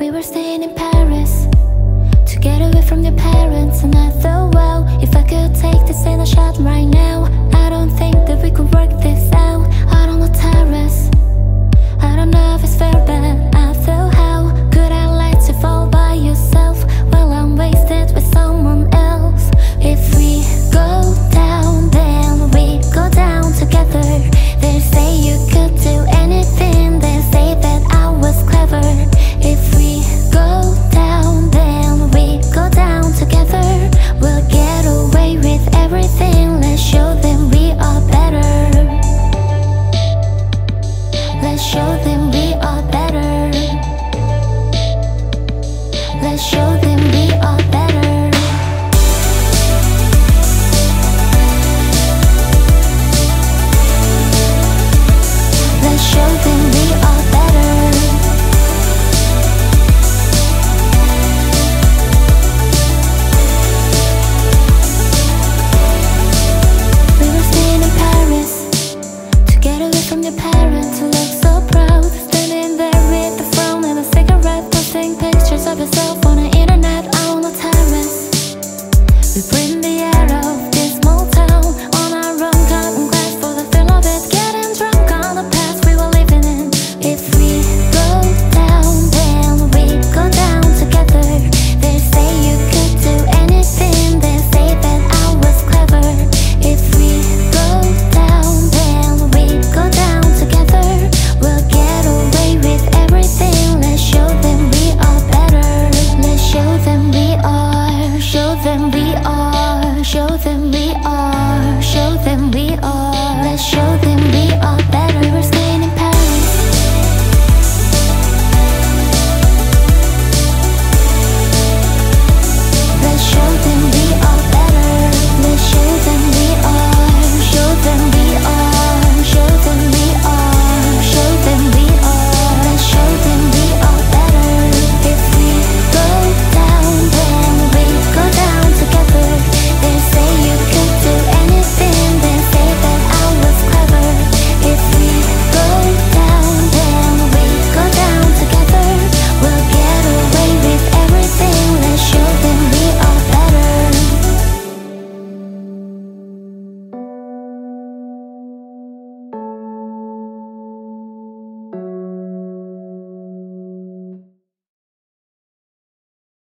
We were staying in Paris to get away from your parents, and I thought, well, if I could take this in a shot right now. show them we are better. Let's show them. the brim